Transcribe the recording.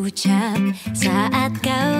ucap saat kau